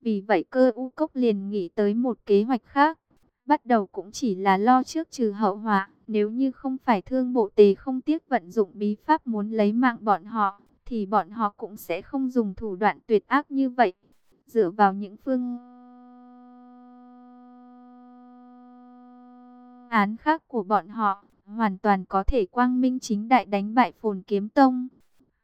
Vì vậy cơ u cốc liền nghĩ tới một kế hoạch khác. Bắt đầu cũng chỉ là lo trước trừ hậu họa. Nếu như không phải thương bộ tề không tiếc vận dụng bí pháp muốn lấy mạng bọn họ, thì bọn họ cũng sẽ không dùng thủ đoạn tuyệt ác như vậy. Dựa vào những phương án khác của bọn họ, hoàn toàn có thể quang minh chính đại đánh bại phồn kiếm tông.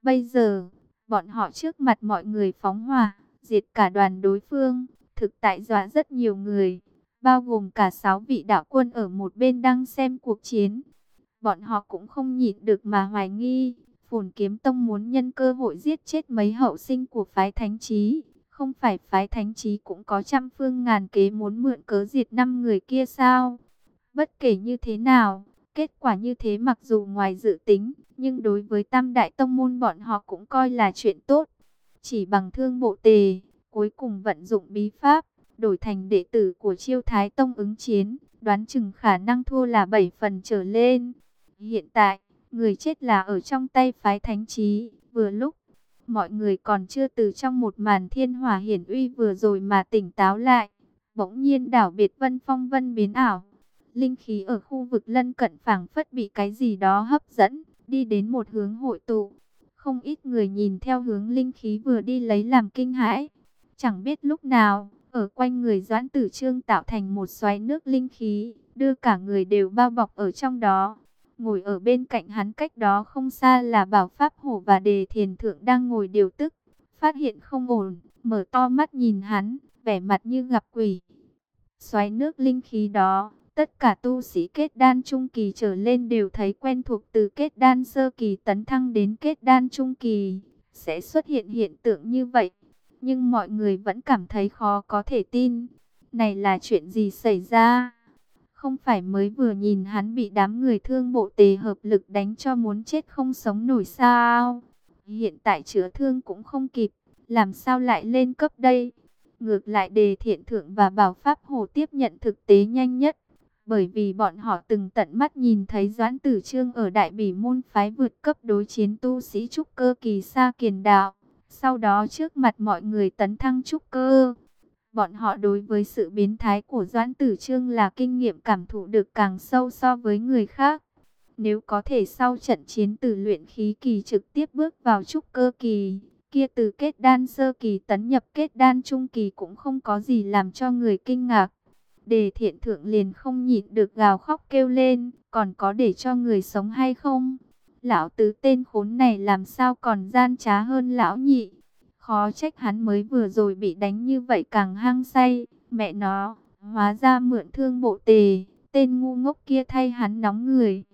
Bây giờ, bọn họ trước mặt mọi người phóng hỏa, diệt cả đoàn đối phương, thực tại dọa rất nhiều người, bao gồm cả sáu vị đạo quân ở một bên đang xem cuộc chiến. Bọn họ cũng không nhịn được mà hoài nghi, phồn kiếm tông muốn nhân cơ hội giết chết mấy hậu sinh của phái thánh trí. Không phải phái thánh trí cũng có trăm phương ngàn kế muốn mượn cớ diệt năm người kia sao? Bất kể như thế nào, kết quả như thế mặc dù ngoài dự tính, nhưng đối với tam đại tông môn bọn họ cũng coi là chuyện tốt. Chỉ bằng thương bộ tề, cuối cùng vận dụng bí pháp, đổi thành đệ tử của chiêu thái tông ứng chiến, đoán chừng khả năng thua là 7 phần trở lên. Hiện tại, người chết là ở trong tay phái thánh trí, vừa lúc, mọi người còn chưa từ trong một màn thiên hỏa hiển uy vừa rồi mà tỉnh táo lại. Bỗng nhiên đảo biệt vân phong vân biến ảo, linh khí ở khu vực lân cận phảng phất bị cái gì đó hấp dẫn, đi đến một hướng hội tụ. Không ít người nhìn theo hướng linh khí vừa đi lấy làm kinh hãi. Chẳng biết lúc nào, ở quanh người Doãn Tử Trương tạo thành một xoáy nước linh khí, đưa cả người đều bao bọc ở trong đó. Ngồi ở bên cạnh hắn cách đó không xa là Bảo Pháp Hổ và Đề Thiền Thượng đang ngồi điều tức. Phát hiện không ổn, mở to mắt nhìn hắn, vẻ mặt như gặp quỷ. Xoáy nước linh khí đó, Tất cả tu sĩ kết đan trung kỳ trở lên đều thấy quen thuộc từ kết đan sơ kỳ tấn thăng đến kết đan trung kỳ. Sẽ xuất hiện hiện tượng như vậy. Nhưng mọi người vẫn cảm thấy khó có thể tin. Này là chuyện gì xảy ra? Không phải mới vừa nhìn hắn bị đám người thương bộ tề hợp lực đánh cho muốn chết không sống nổi sao? Hiện tại chữa thương cũng không kịp. Làm sao lại lên cấp đây? Ngược lại đề thiện thượng và bảo pháp hồ tiếp nhận thực tế nhanh nhất bởi vì bọn họ từng tận mắt nhìn thấy Doãn Tử Trương ở Đại Bỉ môn phái vượt cấp đối chiến tu sĩ trúc cơ kỳ xa kiền đạo, sau đó trước mặt mọi người tấn thăng trúc cơ. Bọn họ đối với sự biến thái của Doãn Tử Trương là kinh nghiệm cảm thụ được càng sâu so với người khác. Nếu có thể sau trận chiến từ luyện khí kỳ trực tiếp bước vào trúc cơ kỳ, kia từ kết đan sơ kỳ tấn nhập kết đan trung kỳ cũng không có gì làm cho người kinh ngạc. Đề thiện thượng liền không nhịn được gào khóc kêu lên, còn có để cho người sống hay không? Lão tứ tên khốn này làm sao còn gian trá hơn lão nhị? Khó trách hắn mới vừa rồi bị đánh như vậy càng hăng say, mẹ nó, hóa ra mượn thương bộ tề, tên ngu ngốc kia thay hắn nóng người.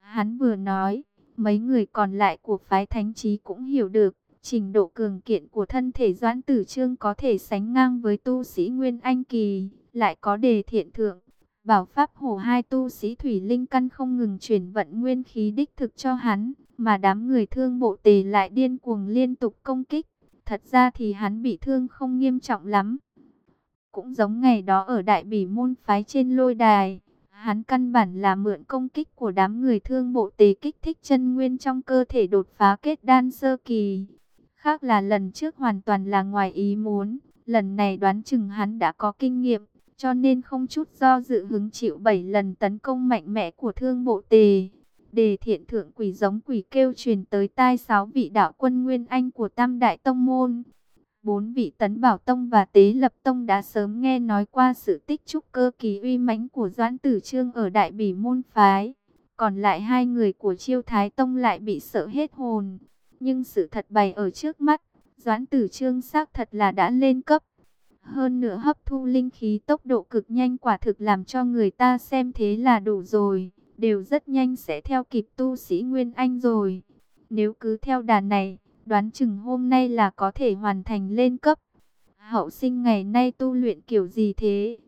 Hắn vừa nói, mấy người còn lại của phái thánh trí cũng hiểu được, trình độ cường kiện của thân thể doãn tử trương có thể sánh ngang với tu sĩ Nguyên Anh Kỳ lại có đề thiện thượng. Bảo Pháp hồ hai tu sĩ Thủy Linh Căn không ngừng chuyển vận nguyên khí đích thực cho hắn, mà đám người thương bộ tề lại điên cuồng liên tục công kích. Thật ra thì hắn bị thương không nghiêm trọng lắm. Cũng giống ngày đó ở Đại Bỉ Môn Phái trên lôi đài, hắn căn bản là mượn công kích của đám người thương bộ tề kích thích chân nguyên trong cơ thể đột phá kết đan sơ kỳ. Khác là lần trước hoàn toàn là ngoài ý muốn, lần này đoán chừng hắn đã có kinh nghiệm cho nên không chút do dự hứng chịu 7 lần tấn công mạnh mẽ của thương bộ tề. Đề thiện thượng quỷ giống quỷ kêu truyền tới tai sáu vị đạo quân Nguyên Anh của Tam Đại Tông Môn. Bốn vị tấn bảo tông và tế lập tông đã sớm nghe nói qua sự tích trúc cơ kỳ uy mãnh của Doãn Tử Trương ở Đại Bỉ Môn Phái. Còn lại hai người của chiêu thái tông lại bị sợ hết hồn. Nhưng sự thật bày ở trước mắt, Doãn Tử Trương xác thật là đã lên cấp. Hơn nữa hấp thu linh khí tốc độ cực nhanh quả thực làm cho người ta xem thế là đủ rồi. Đều rất nhanh sẽ theo kịp tu sĩ Nguyên Anh rồi. Nếu cứ theo đà này, đoán chừng hôm nay là có thể hoàn thành lên cấp. Hậu sinh ngày nay tu luyện kiểu gì thế?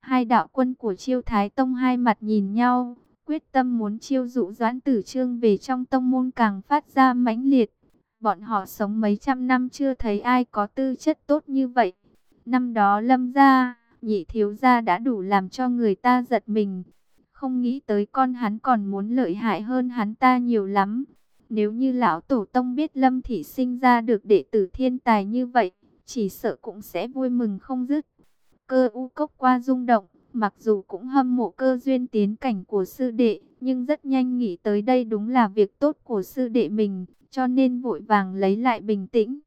Hai đạo quân của chiêu thái tông hai mặt nhìn nhau, quyết tâm muốn chiêu dụ doãn tử trương về trong tông môn càng phát ra mãnh liệt. Bọn họ sống mấy trăm năm chưa thấy ai có tư chất tốt như vậy. Năm đó lâm gia, nhị thiếu gia đã đủ làm cho người ta giật mình. Không nghĩ tới con hắn còn muốn lợi hại hơn hắn ta nhiều lắm. Nếu như lão tổ tông biết lâm thị sinh ra được đệ tử thiên tài như vậy, chỉ sợ cũng sẽ vui mừng không dứt. Cơ u cốc qua rung động, mặc dù cũng hâm mộ cơ duyên tiến cảnh của sư đệ, nhưng rất nhanh nghĩ tới đây đúng là việc tốt của sư đệ mình, cho nên vội vàng lấy lại bình tĩnh.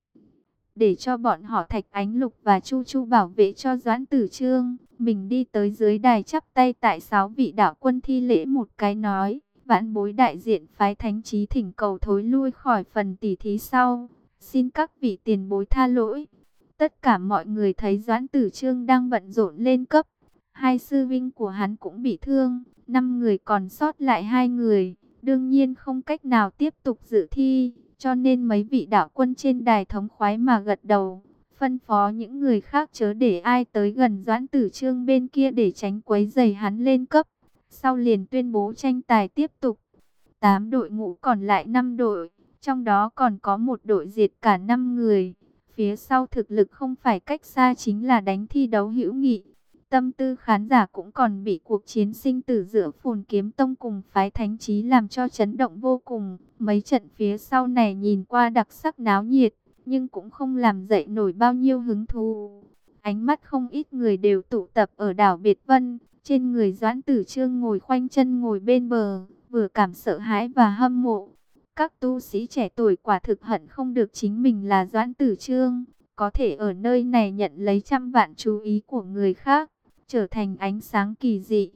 Để cho bọn họ Thạch Ánh Lục và Chu Chu bảo vệ cho Doãn Tử Trương, mình đi tới dưới đài chắp tay tại sáu vị đạo quân thi lễ một cái nói, vãn bối đại diện phái thánh trí thỉnh cầu thối lui khỏi phần tỉ thí sau, xin các vị tiền bối tha lỗi. Tất cả mọi người thấy Doãn Tử Trương đang bận rộn lên cấp, hai sư vinh của hắn cũng bị thương, năm người còn sót lại hai người, đương nhiên không cách nào tiếp tục dự thi, cho nên mấy vị đạo quân trên đài thống khoái mà gật đầu, phân phó những người khác chớ để ai tới gần Doãn Tử Trương bên kia để tránh quấy giày hắn lên cấp. Sau liền tuyên bố tranh tài tiếp tục. Tám đội ngũ còn lại năm đội, trong đó còn có một đội diệt cả năm người. Phía sau thực lực không phải cách xa chính là đánh thi đấu hữu nghị. Tâm tư khán giả cũng còn bị cuộc chiến sinh tử giữa phùn kiếm tông cùng phái thánh trí làm cho chấn động vô cùng. Mấy trận phía sau này nhìn qua đặc sắc náo nhiệt, nhưng cũng không làm dậy nổi bao nhiêu hứng thú. Ánh mắt không ít người đều tụ tập ở đảo Biệt Vân, trên người Doãn Tử Trương ngồi khoanh chân ngồi bên bờ, vừa cảm sợ hãi và hâm mộ. Các tu sĩ trẻ tuổi quả thực hận không được chính mình là Doãn Tử Trương, có thể ở nơi này nhận lấy trăm vạn chú ý của người khác trở thành ánh sáng kỳ dị.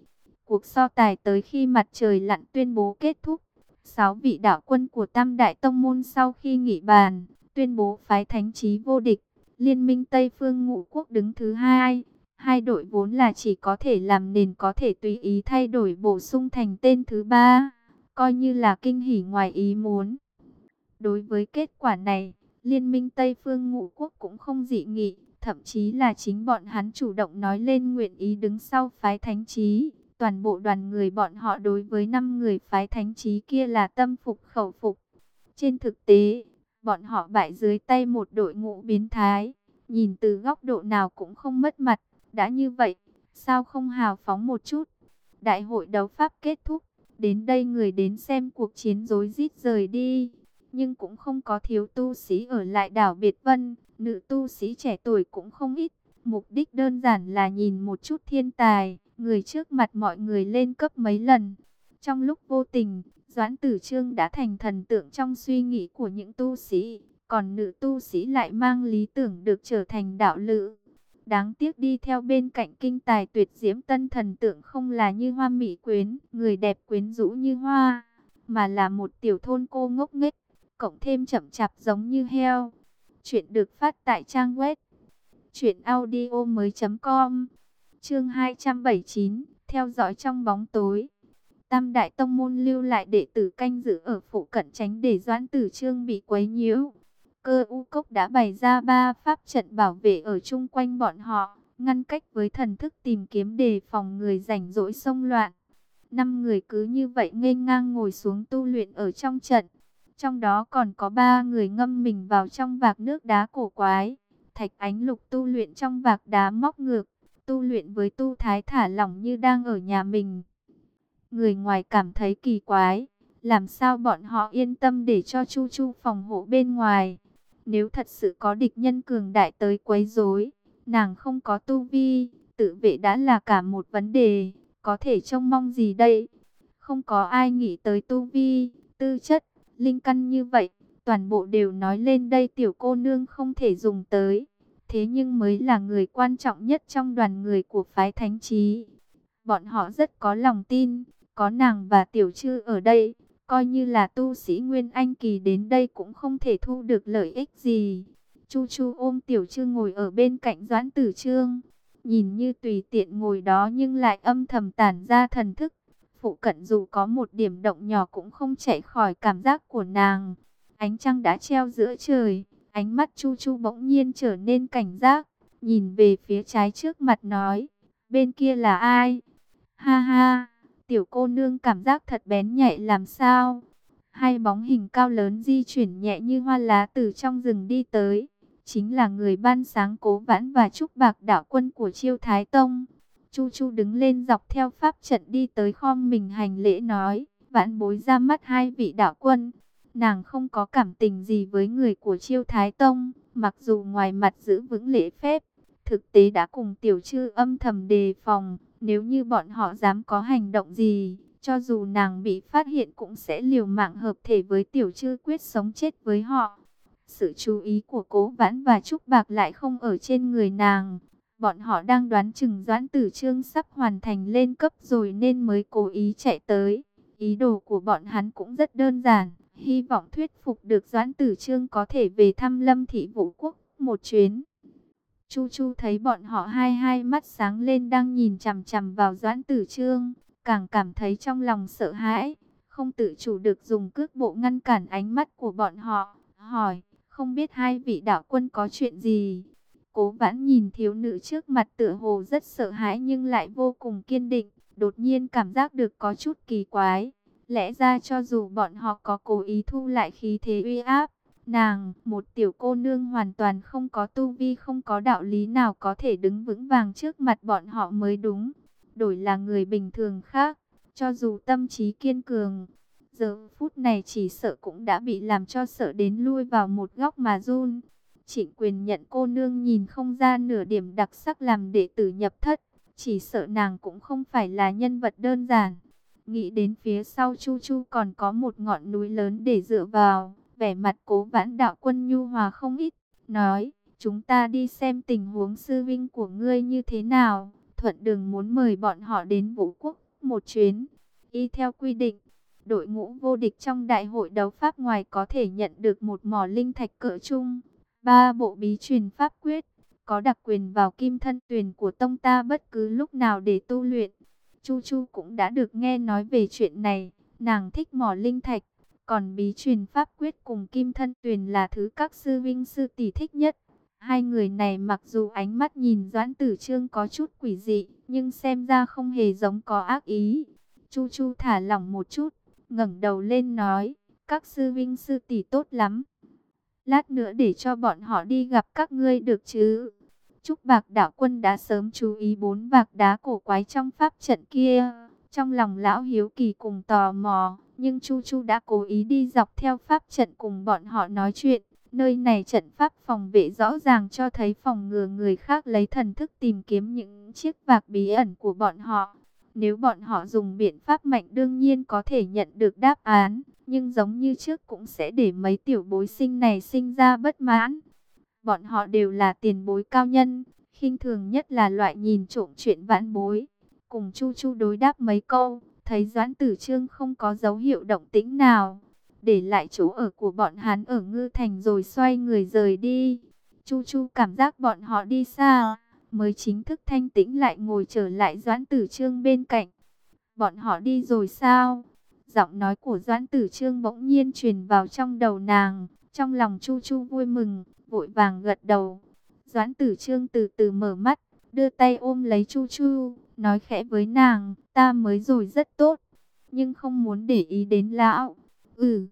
Cuộc so tài tới khi mặt trời lặn tuyên bố kết thúc. Sáu vị đạo quân của Tam Đại Tông Môn sau khi nghỉ bàn, tuyên bố phái thánh trí vô địch. Liên minh Tây Phương Ngũ Quốc đứng thứ hai. Hai đội vốn là chỉ có thể làm nền có thể tùy ý thay đổi bổ sung thành tên thứ ba. Coi như là kinh hỉ ngoài ý muốn. Đối với kết quả này, Liên minh Tây Phương Ngũ Quốc cũng không dị nghị. Thậm chí là chính bọn hắn chủ động nói lên nguyện ý đứng sau phái thánh trí. Toàn bộ đoàn người bọn họ đối với năm người phái thánh trí kia là tâm phục khẩu phục. Trên thực tế, bọn họ bại dưới tay một đội ngũ biến thái. Nhìn từ góc độ nào cũng không mất mặt. Đã như vậy, sao không hào phóng một chút? Đại hội đấu pháp kết thúc. Đến đây người đến xem cuộc chiến rối rít rời đi. Nhưng cũng không có thiếu tu sĩ ở lại đảo Biệt Vân. Nữ tu sĩ trẻ tuổi cũng không ít, mục đích đơn giản là nhìn một chút thiên tài, người trước mặt mọi người lên cấp mấy lần. Trong lúc vô tình, Doãn Tử Trương đã thành thần tượng trong suy nghĩ của những tu sĩ, còn nữ tu sĩ lại mang lý tưởng được trở thành đạo lữ. Đáng tiếc đi theo bên cạnh kinh tài tuyệt diễm tân thần tượng không là như hoa mỹ quyến, người đẹp quyến rũ như hoa, mà là một tiểu thôn cô ngốc nghếch, cộng thêm chậm chạp giống như heo. Chuyện được phát tại trang web truyệnaudiomoi.com. Chương 279, theo dõi trong bóng tối. Tam đại tông môn lưu lại đệ tử canh giữ ở phụ cận tránh để Doãn Tử Trương bị quấy nhiễu. Cơ u cốc đã bày ra ba pháp trận bảo vệ ở chung quanh bọn họ, ngăn cách với thần thức tìm kiếm đề phòng người rảnh rỗi xông loạn. Năm người cứ như vậy ngây ngang ngồi xuống tu luyện ở trong trận. Trong đó còn có ba người ngâm mình vào trong vạc nước đá cổ quái. Thạch ánh lục tu luyện trong vạc đá móc ngược. Tu luyện với tu thái thả lỏng như đang ở nhà mình. Người ngoài cảm thấy kỳ quái. Làm sao bọn họ yên tâm để cho Chu Chu phòng hộ bên ngoài. Nếu thật sự có địch nhân cường đại tới quấy rối, nàng không có tu vi, tự vệ đã là cả một vấn đề, có thể trông mong gì đây? Không có ai nghĩ tới tu vi, tư chất, linh căn như vậy, toàn bộ đều nói lên đây tiểu cô nương không thể dùng tới. Thế nhưng mới là người quan trọng nhất trong đoàn người của phái thánh trí. Bọn họ rất có lòng tin, có nàng và tiểu trư ở đây, coi như là tu sĩ Nguyên Anh Kỳ đến đây cũng không thể thu được lợi ích gì. Chu Chu ôm tiểu trư ngồi ở bên cạnh Doãn Tử Trương, nhìn như tùy tiện ngồi đó nhưng lại âm thầm tản ra thần thức Phụ cận dù có một điểm động nhỏ cũng không chạy khỏi cảm giác của nàng. Ánh trăng đã treo giữa trời, ánh mắt Chu Chu bỗng nhiên trở nên cảnh giác, nhìn về phía trái trước mặt nói, bên kia là ai? Ha ha, tiểu cô nương cảm giác thật bén nhạy làm sao? Hai bóng hình cao lớn di chuyển nhẹ như hoa lá từ trong rừng đi tới, chính là người ban sáng cố vãn và trúc bạc đạo quân của chiêu Thái Tông. Chu Chu đứng lên dọc theo pháp trận đi tới khom mình hành lễ nói, vãn bối ra mắt hai vị đạo quân. Nàng không có cảm tình gì với người của chiêu Thái Tông, Mặc dù ngoài mặt giữ vững lễ phép, thực tế đã cùng tiểu trư âm thầm đề phòng, nếu như bọn họ dám có hành động gì, cho dù nàng bị phát hiện cũng sẽ liều mạng hợp thể với tiểu trư quyết sống chết với họ. Sự chú ý của cố vãn và trúc bạc lại không ở trên người nàng. Bọn họ đang đoán chừng doãn tử trương sắp hoàn thành lên cấp rồi nên mới cố ý chạy tới. Ý đồ của bọn hắn cũng rất đơn giản, hy vọng thuyết phục được doãn tử trương có thể về thăm lâm thị vũ quốc một chuyến. Chu Chu thấy bọn họ hai hai mắt sáng lên đang nhìn chằm chằm vào Doãn Tử Trương, càng cảm thấy trong lòng sợ hãi, không tự chủ được dùng cước bộ ngăn cản ánh mắt của bọn họ, hỏi, không biết hai vị đạo quân có chuyện gì? Cố vãn nhìn thiếu nữ trước mặt tựa hồ rất sợ hãi nhưng lại vô cùng kiên định, đột nhiên cảm giác được có chút kỳ quái. Lẽ ra cho dù bọn họ có cố ý thu lại khí thế uy áp, Nàng, một tiểu cô nương hoàn toàn không có tu vi không có đạo lý nào có thể đứng vững vàng trước mặt bọn họ mới đúng. Đổi là người bình thường khác, cho dù tâm trí kiên cường, giờ phút này chỉ sợ cũng đã bị làm cho sợ đến lui vào một góc mà run. Trịnh quyền nhận cô nương nhìn không ra nửa điểm đặc sắc làm đệ tử nhập thất, chỉ sợ nàng cũng không phải là nhân vật đơn giản. Nghĩ đến phía sau Chu Chu còn có một ngọn núi lớn để dựa vào, Vẻ mặt cố vãn đạo quân nhu hòa không ít, nói, chúng ta đi xem tình huống sư vinh của ngươi như thế nào. Thuận đường muốn mời bọn họ đến vũ quốc một chuyến. Y theo quy định, đội ngũ vô địch trong đại hội đấu pháp ngoài có thể nhận được một mỏ linh thạch cỡ chung, ba bộ bí truyền pháp quyết, có đặc quyền vào kim thân tuyển của tông ta bất cứ lúc nào để tu luyện. Chu Chu cũng đã được nghe nói về chuyện này, nàng thích mỏ linh thạch, còn bí truyền pháp quyết cùng kim thân tuyền là thứ các sư vinh sư tỷ thích nhất. Hai người này mặc dù ánh mắt nhìn Doãn Tử Trương có chút quỷ dị, nhưng xem ra không hề giống có ác ý. Chu Chu thả lỏng một chút, ngẩng đầu lên nói, các sư vinh sư tỷ tốt lắm. Lát nữa để cho bọn họ đi gặp các ngươi được chứ. Trúc Bạc Đạo Quân đã sớm chú ý bốn vạc đá cổ quái trong pháp trận kia. Trong lòng lão hiếu kỳ cùng tò mò, nhưng Chu Chu đã cố ý đi dọc theo pháp trận cùng bọn họ nói chuyện. Nơi này trận pháp phòng vệ rõ ràng cho thấy phòng ngừa người khác lấy thần thức tìm kiếm những chiếc vạc bí ẩn của bọn họ. Nếu bọn họ dùng biện pháp mạnh đương nhiên có thể nhận được đáp án, nhưng giống như trước cũng sẽ để mấy tiểu bối sinh này sinh ra bất mãn. Bọn họ đều là tiền bối cao nhân, khinh thường nhất là loại nhìn trộm chuyện vãn bối. Cùng Chu Chu đối đáp mấy câu, thấy Doãn Tử Trương không có dấu hiệu động tĩnh nào, để lại chỗ ở của bọn hắn ở Ngư Thành rồi xoay người rời đi. Chu Chu cảm giác bọn họ đi xa, mới chính thức thanh tĩnh lại ngồi trở lại Doãn Tử Trương bên cạnh. Bọn họ đi rồi sao? Giọng nói của Doãn Tử Trương bỗng nhiên truyền vào trong đầu nàng, trong lòng Chu Chu vui mừng, vội vàng gật đầu. Doãn Tử Trương từ từ mở mắt, đưa tay ôm lấy Chu Chu, nói khẽ với nàng, ta mới rồi rất tốt, nhưng không muốn để ý đến lão. Ừ,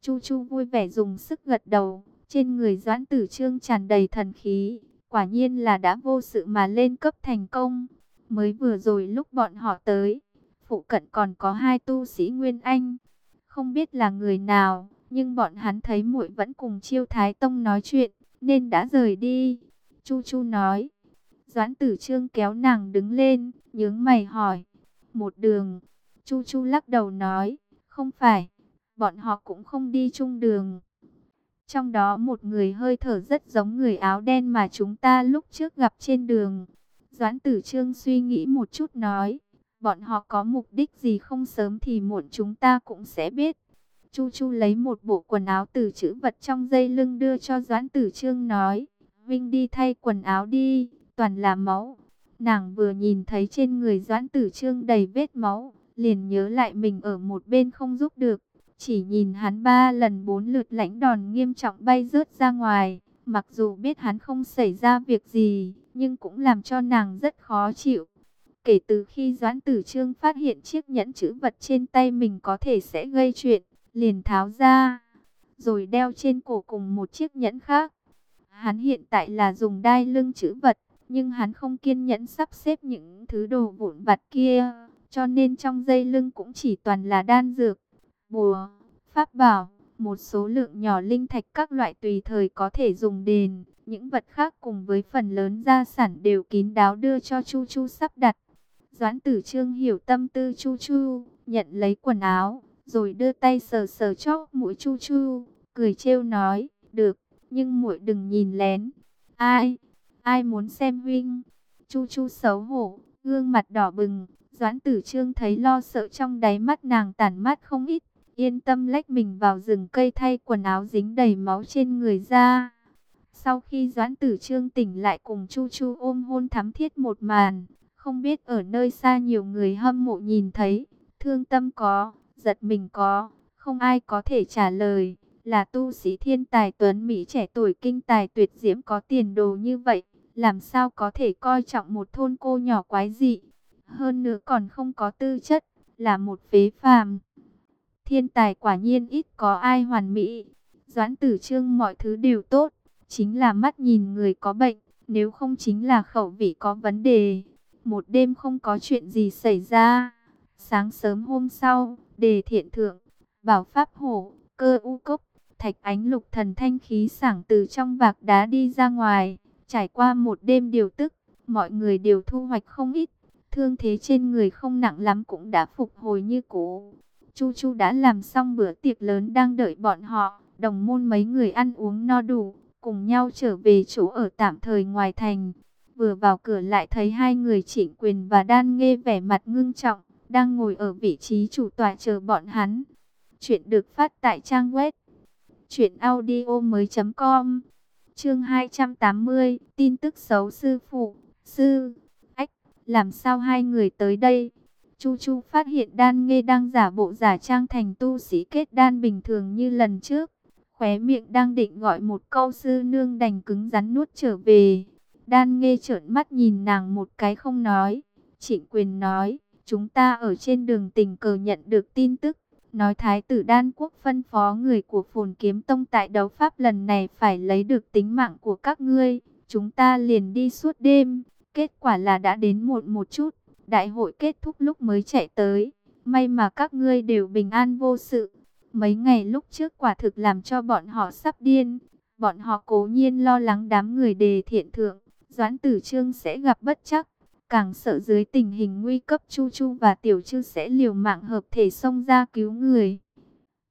Chu Chu vui vẻ dùng sức gật đầu, trên người Doãn Tử Trương tràn đầy thần khí, quả nhiên là đã vô sự mà lên cấp thành công. Mới vừa rồi lúc bọn họ tới, phụ cận còn có hai tu sĩ Nguyên Anh, không biết là người nào, nhưng bọn hắn thấy muội vẫn cùng Chiêu Thái Tông nói chuyện, nên đã rời đi. Chu Chu nói, Doãn tử trương kéo nàng đứng lên, nhướng mày hỏi. Một đường, Chu Chu lắc đầu nói, không phải, bọn họ cũng không đi chung đường. Trong đó một người hơi thở rất giống người áo đen mà chúng ta lúc trước gặp trên đường. Doãn tử trương suy nghĩ một chút nói, bọn họ có mục đích gì không sớm thì muộn chúng ta cũng sẽ biết. Chu Chu lấy một bộ quần áo từ chữ vật trong dây lưng đưa cho Doãn Tử Trương nói, Vinh đi thay quần áo đi toàn là máu. Nàng vừa nhìn thấy trên người Doãn Tử Trương đầy vết máu, liền nhớ lại mình ở một bên không giúp được. Chỉ nhìn hắn ba lần bốn lượt lãnh đòn nghiêm trọng bay rớt ra ngoài. Mặc dù biết hắn không xảy ra việc gì, nhưng cũng làm cho nàng rất khó chịu. Kể từ khi Doãn Tử Trương phát hiện chiếc nhẫn chữ vật trên tay mình có thể sẽ gây chuyện, liền tháo ra, rồi đeo trên cổ cùng một chiếc nhẫn khác. Hắn hiện tại là dùng đai lưng chữ vật, nhưng hắn không kiên nhẫn sắp xếp những thứ đồ vụn vặt kia, cho nên trong dây lưng cũng chỉ toàn là đan dược, bùa, pháp bảo, một số lượng nhỏ linh thạch các loại tùy thời có thể dùng đền. Những vật khác cùng với phần lớn gia sản đều kín đáo đưa cho Chu Chu sắp đặt. Doãn tử trương hiểu tâm tư Chu Chu, nhận lấy quần áo, rồi đưa tay sờ sờ chóc mũi Chu Chu, cười trêu nói, được, nhưng muội đừng nhìn lén. Ai, ai muốn xem huynh? Chu Chu xấu hổ, gương mặt đỏ bừng, Doãn tử trương thấy lo sợ trong đáy mắt nàng tản mắt không ít, yên tâm lách mình vào rừng cây thay quần áo dính đầy máu trên người ra. Sau khi Doãn Tử Trương tỉnh lại cùng Chu Chu ôm hôn thắm thiết một màn, không biết ở nơi xa nhiều người hâm mộ nhìn thấy, thương tâm có, giật mình có, không ai có thể trả lời, là tu sĩ thiên tài tuấn Mỹ trẻ tuổi kinh tài tuyệt diễm có tiền đồ như vậy, làm sao có thể coi trọng một thôn cô nhỏ quái dị, hơn nữa còn không có tư chất, là một phế phàm. Thiên tài quả nhiên ít có ai hoàn mỹ, Doãn Tử Trương mọi thứ đều tốt, chính là mắt nhìn người có bệnh, nếu không chính là khẩu vị có vấn đề. Một đêm không có chuyện gì xảy ra. Sáng sớm hôm sau, đề thiện thượng, bảo pháp hổ, cơ u cốc, thạch ánh lục thần thanh khí sảng từ trong vạc đá đi ra ngoài. Trải qua một đêm điều tức, mọi người đều thu hoạch không ít. Thương thế trên người không nặng lắm cũng đã phục hồi như cũ. Chu Chu đã làm xong bữa tiệc lớn đang đợi bọn họ. Đồng môn mấy người ăn uống no đủ, cùng nhau trở về chỗ ở tạm thời ngoài thành. Vừa vào cửa lại thấy hai người trịnh quyền và đan nghe vẻ mặt ngưng trọng, đang ngồi ở vị trí chủ tòa chờ bọn hắn. Chuyện được phát tại trang web truyệnaudiomoi.com. Chương 280, tin tức xấu sư phụ, sư. Ách, làm sao hai người tới đây? Chu Chu phát hiện đan nghe đang giả bộ giả trang thành tu sĩ kết đan bình thường như lần trước. Khóe miệng đang định gọi một câu sư nương đành cứng rắn nuốt trở về. Đan nghe trợn mắt nhìn nàng một cái không nói. Trịnh quyền nói, chúng ta ở trên đường tình cờ nhận được tin tức. Nói Thái tử Đan Quốc phân phó người của phồn kiếm tông tại đấu pháp lần này phải lấy được tính mạng của các ngươi. Chúng ta liền đi suốt đêm. Kết quả là đã đến muộn một chút. Đại hội kết thúc lúc mới chạy tới. May mà các ngươi đều bình an vô sự. Mấy ngày lúc trước quả thực làm cho bọn họ sắp điên. Bọn họ cố nhiên lo lắng đám người đề thiện thượng. Doãn tử trương sẽ gặp bất chắc. Càng sợ dưới tình hình nguy cấp, Chu Chu và Tiểu Trư sẽ liều mạng hợp thể xông ra cứu người.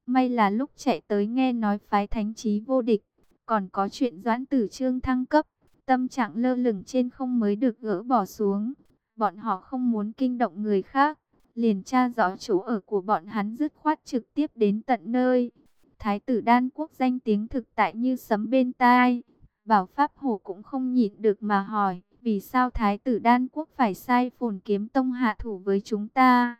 May là lúc chạy tới nghe nói phái thánh trí vô địch. Còn có chuyện doãn tử trương thăng cấp. Tâm trạng lơ lửng trên không mới được gỡ bỏ xuống. Bọn họ không muốn kinh động người khác liền tra rõ chỗ ở của bọn hắn dứt khoát trực tiếp đến tận nơi. Thái tử đan quốc danh tiếng thực tại như sấm bên tai. Bảo Pháp Hổ cũng không nhịn được mà hỏi, vì sao Thái tử đan quốc phải sai phồn kiếm tông hạ thủ với chúng ta?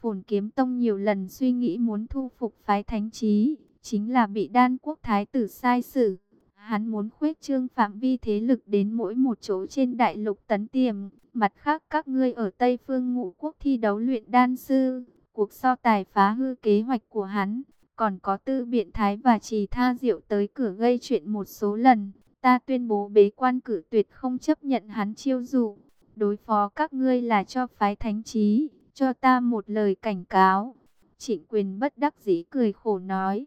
Phồn kiếm tông nhiều lần suy nghĩ muốn thu phục phái thánh trí, chính là bị đan quốc thái tử sai xử. Hắn muốn khuếch trương phạm vi thế lực đến mỗi một chỗ trên đại lục tấn tiềm. Mặt khác các ngươi ở Tây Phương ngũ quốc thi đấu luyện đan sư. Cuộc so tài phá hư kế hoạch của hắn. Còn có tư biện thái và trì tha diệu tới cửa gây chuyện một số lần. Ta tuyên bố bế quan cử tuyệt không chấp nhận hắn chiêu dụ. Đối phó các ngươi là cho phái thánh trí. Cho ta một lời cảnh cáo. Trịnh quyền bất đắc dĩ cười khổ nói.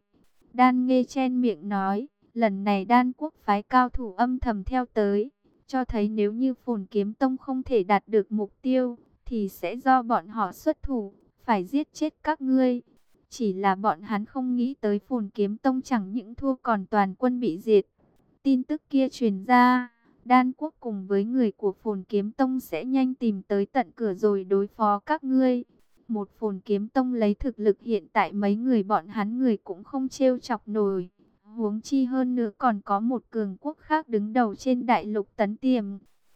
Đan nghe chen miệng nói Lần này đan quốc phái cao thủ âm thầm theo tới, cho thấy nếu như phồn kiếm tông không thể đạt được mục tiêu, thì sẽ do bọn họ xuất thủ, phải giết chết các ngươi. Chỉ là bọn hắn không nghĩ tới phồn kiếm tông chẳng những thua còn toàn quân bị diệt. Tin tức kia truyền ra, đan quốc cùng với người của phồn kiếm tông sẽ nhanh tìm tới tận cửa rồi đối phó các ngươi. Một phồn kiếm tông lấy thực lực hiện tại mấy người bọn hắn người cũng không trêu chọc nổi. Huống chi hơn nữa còn có một cường quốc khác đứng đầu trên đại lục tấn tiềm.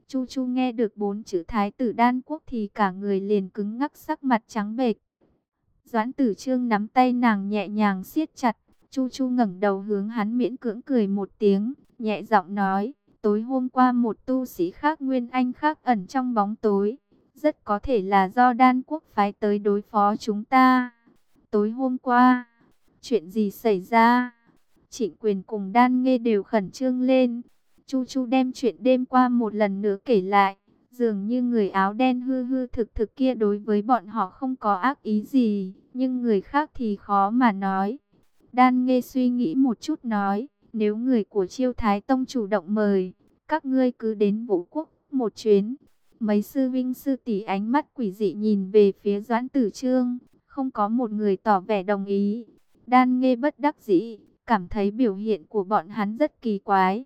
Chu Chu nghe được bốn chữ thái tử đan quốc thì cả người liền cứng ngắc sắc mặt trắng bệch. Doãn tử trương nắm tay nàng nhẹ nhàng siết chặt. Chu Chu ngẩng đầu hướng hắn miễn cưỡng cười một tiếng, nhẹ giọng nói, tối hôm qua một tu sĩ khác Nguyên Anh khác ẩn trong bóng tối, rất có thể là do đan quốc phái tới đối phó chúng ta. Tối hôm qua, chuyện gì xảy ra? Trịnh quyền cùng đan nghe đều khẩn trương lên. Chu Chu đem chuyện đêm qua một lần nữa kể lại. Dường như người áo đen hư hư thực thực kia đối với bọn họ không có ác ý gì. Nhưng người khác thì khó mà nói. Đan nghe suy nghĩ một chút nói, nếu người của chiêu thái tông chủ động mời, các ngươi cứ đến vũ quốc một chuyến. Mấy sư vinh sư tỷ ánh mắt quỷ dị nhìn về phía doãn tử trương, không có một người tỏ vẻ đồng ý. Đan nghe bất đắc dĩ, cảm thấy biểu hiện của bọn hắn rất kỳ quái.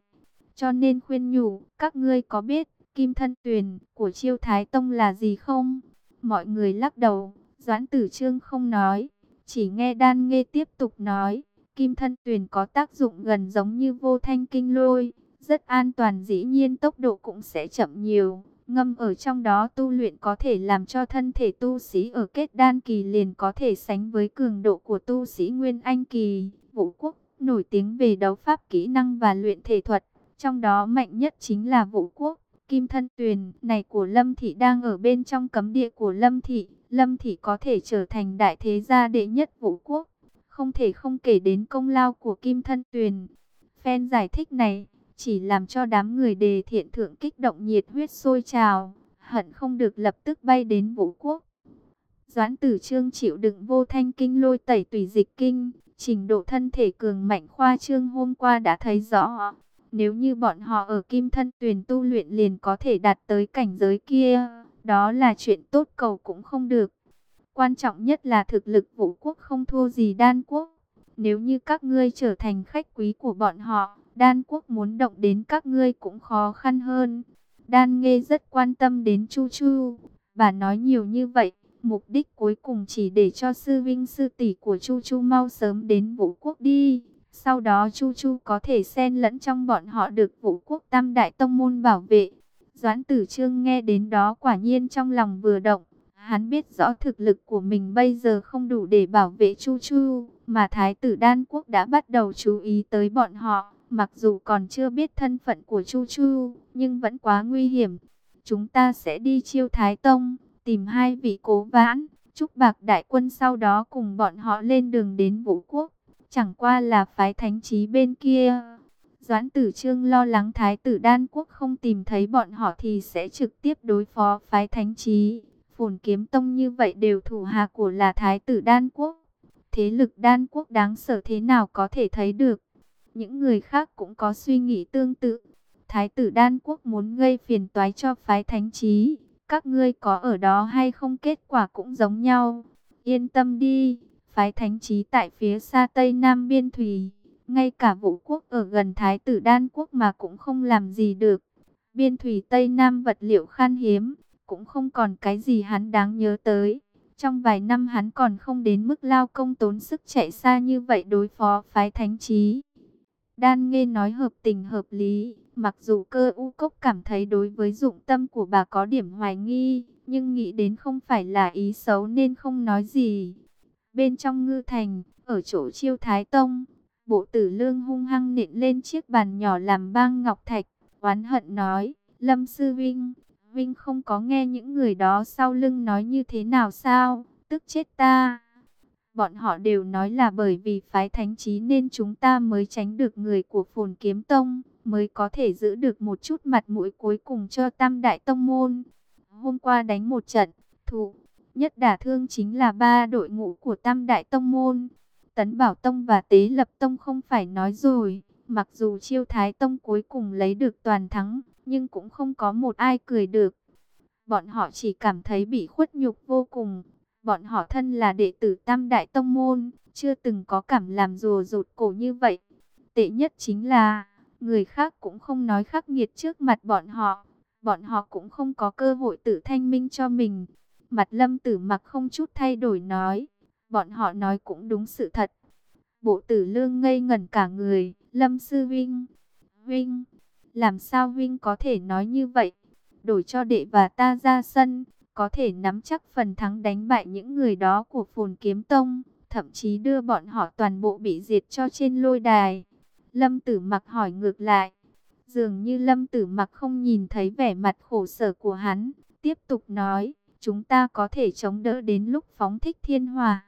Cho nên khuyên nhủ, các ngươi có biết, kim thân tuyền của chiêu thái tông là gì không? Mọi người lắc đầu, doãn tử trương không nói, chỉ nghe đan nghe tiếp tục nói. Kim thân tuyền có tác dụng gần giống như vô thanh kinh lôi, rất an toàn dĩ nhiên tốc độ cũng sẽ chậm nhiều. Ngâm ở trong đó tu luyện có thể làm cho thân thể tu sĩ ở kết đan kỳ liền có thể sánh với cường độ của tu sĩ Nguyên Anh kỳ. Vũ quốc nổi tiếng về đấu pháp kỹ năng và luyện thể thuật, trong đó mạnh nhất chính là Vũ quốc. Kim thân tuyền này của Lâm Thị đang ở bên trong cấm địa của Lâm Thị. Lâm Thị có thể trở thành đại thế gia đệ nhất Vũ quốc. Không thể không kể đến công lao của Kim thân tuyền. Phen giải thích này chỉ làm cho đám người đề thiện thượng kích động nhiệt huyết sôi trào, hận không được lập tức bay đến vũ quốc. Doãn tử trương chịu đựng vô thanh kinh lôi tẩy tùy dịch kinh, trình độ thân thể cường mạnh khoa trương hôm qua đã thấy rõ. Nếu như bọn họ ở kim thân tuyền tu luyện liền có thể đạt tới cảnh giới kia, đó là chuyện tốt cầu cũng không được. Quan trọng nhất là thực lực vũ quốc không thua gì đan quốc. Nếu như các ngươi trở thành khách quý của bọn họ, Đan quốc muốn động đến các ngươi cũng khó khăn hơn. Đan nghe rất quan tâm đến Chu Chu. Bà nói nhiều như vậy, mục đích cuối cùng chỉ để cho sư vinh sư tỷ của Chu Chu mau sớm đến vũ quốc đi. Sau đó Chu Chu có thể xen lẫn trong bọn họ được vũ quốc tam đại tông môn bảo vệ. Doãn tử trương nghe đến đó quả nhiên trong lòng vừa động. Hắn biết rõ thực lực của mình bây giờ không đủ để bảo vệ Chu Chu, mà Thái tử Đan Quốc đã bắt đầu chú ý tới bọn họ. Mặc dù còn chưa biết thân phận của Chu Chu, nhưng vẫn quá nguy hiểm. Chúng ta sẽ đi chiêu Thái Tông, tìm hai vị cố vãn, chúc bạc đại quân sau đó cùng bọn họ lên đường đến Vũ Quốc. Chẳng qua là phái thánh trí bên kia. Doãn tử trương lo lắng Thái tử Đan Quốc không tìm thấy bọn họ thì sẽ trực tiếp đối phó phái thánh trí. Phồn kiếm tông như vậy đều thủ hạ của là Thái tử Đan Quốc. Thế lực Đan Quốc đáng sợ thế nào có thể thấy được. Những người khác cũng có suy nghĩ tương tự. Thái tử Đan Quốc muốn gây phiền toái cho phái thánh trí. Các ngươi có ở đó hay không kết quả cũng giống nhau. Yên tâm đi, phái thánh trí tại phía xa tây nam biên thủy. Ngay cả vũ quốc ở gần Thái tử Đan Quốc mà cũng không làm gì được. Biên thủy tây nam vật liệu khan hiếm, cũng không còn cái gì hắn đáng nhớ tới. Trong vài năm hắn còn không đến mức lao công tốn sức chạy xa như vậy đối phó phái thánh trí. Đan nghe nói hợp tình hợp lý, mặc dù cơ u cốc cảm thấy đối với dụng tâm của bà có điểm hoài nghi, nhưng nghĩ đến không phải là ý xấu nên không nói gì. Bên trong ngư thành, ở chỗ chiêu thái tông, bộ tử lương hung hăng nện lên chiếc bàn nhỏ làm bang ngọc thạch, oán hận nói, Lâm Sư Vinh, Vinh không có nghe những người đó sau lưng nói như thế nào sao, tức chết ta. Bọn họ đều nói là bởi vì phái thánh trí nên chúng ta mới tránh được người của phồn kiếm tông, mới có thể giữ được một chút mặt mũi cuối cùng cho tam đại tông môn. Hôm qua đánh một trận, thủ nhất đả thương chính là ba đội ngũ của tam đại tông môn. Tấn Bảo Tông và Tế Lập Tông không phải nói rồi, mặc dù chiêu thái tông cuối cùng lấy được toàn thắng, nhưng cũng không có một ai cười được. Bọn họ chỉ cảm thấy bị khuất nhục vô cùng, Bọn họ thân là đệ tử Tam Đại Tông Môn, chưa từng có cảm làm rùa rụt cổ như vậy. Tệ nhất chính là, người khác cũng không nói khắc nghiệt trước mặt bọn họ. Bọn họ cũng không có cơ hội tự thanh minh cho mình. Mặt lâm tử mặc không chút thay đổi nói. Bọn họ nói cũng đúng sự thật. Bộ tử lương ngây ngẩn cả người. Lâm sư Vinh. Vinh. Làm sao Vinh có thể nói như vậy? Đổi cho đệ và ta ra sân có thể nắm chắc phần thắng đánh bại những người đó của phồn kiếm tông, thậm chí đưa bọn họ toàn bộ bị diệt cho trên lôi đài. Lâm tử mặc hỏi ngược lại, dường như lâm tử mặc không nhìn thấy vẻ mặt khổ sở của hắn, tiếp tục nói, chúng ta có thể chống đỡ đến lúc phóng thích thiên hòa.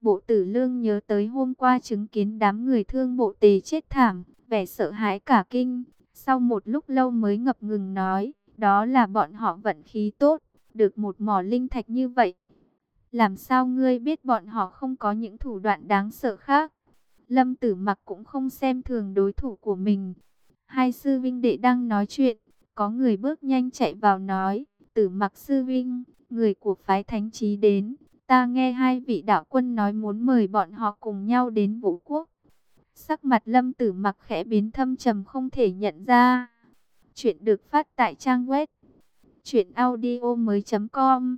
Bộ tử lương nhớ tới hôm qua chứng kiến đám người thương bộ tề chết thảm, vẻ sợ hãi cả kinh, sau một lúc lâu mới ngập ngừng nói, đó là bọn họ vận khí tốt được một mỏ linh thạch như vậy. Làm sao ngươi biết bọn họ không có những thủ đoạn đáng sợ khác? Lâm Tử Mặc cũng không xem thường đối thủ của mình. Hai sư vinh đệ đang nói chuyện, có người bước nhanh chạy vào nói, Tử Mặc sư vinh, người của phái thánh trí đến, ta nghe hai vị đạo quân nói muốn mời bọn họ cùng nhau đến vũ quốc. Sắc mặt Lâm Tử Mặc khẽ biến thâm trầm không thể nhận ra. Chuyện được phát tại trang web Chuyện audio mới com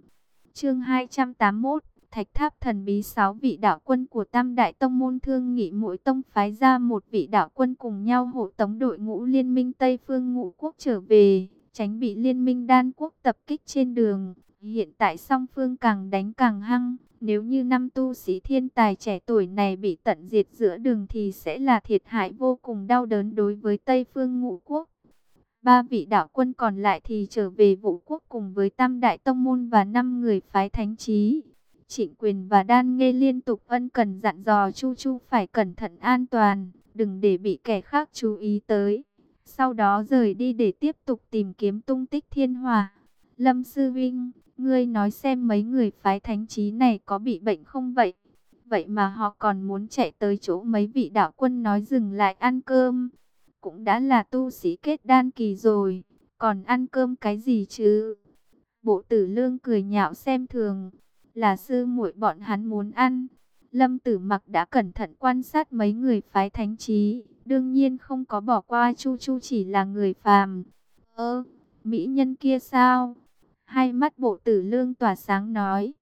Chương 281 Thạch tháp thần bí sáu vị đạo quân của Tam Đại Tông Môn Thương Nghị mỗi tông phái ra một vị đạo quân cùng nhau hộ tống đội ngũ liên minh Tây Phương Ngũ Quốc trở về, tránh bị liên minh đan quốc tập kích trên đường. Hiện tại song phương càng đánh càng hăng, nếu như năm tu sĩ thiên tài trẻ tuổi này bị tận diệt giữa đường thì sẽ là thiệt hại vô cùng đau đớn đối với Tây Phương Ngũ Quốc. Ba vị đạo quân còn lại thì trở về vũ quốc cùng với tam đại tông môn và năm người phái thánh trí. Trịnh quyền và đan nghe liên tục ân cần dặn dò Chu Chu phải cẩn thận an toàn, đừng để bị kẻ khác chú ý tới. Sau đó rời đi để tiếp tục tìm kiếm tung tích thiên hòa. Lâm Sư Vinh, ngươi nói xem mấy người phái thánh trí này có bị bệnh không vậy? Vậy mà họ còn muốn chạy tới chỗ mấy vị đạo quân nói dừng lại ăn cơm cũng đã là tu sĩ kết đan kỳ rồi, còn ăn cơm cái gì chứ? Bộ tử lương cười nhạo xem thường, là sư muội bọn hắn muốn ăn. Lâm tử mặc đã cẩn thận quan sát mấy người phái thánh trí, đương nhiên không có bỏ qua Chu Chu chỉ là người phàm. Ơ, mỹ nhân kia sao? Hai mắt bộ tử lương tỏa sáng nói.